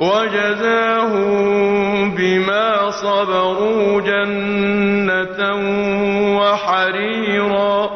وَجَزَاهُم بِمَا صَبَرُوا جَنَّةً وَحَرِيرًا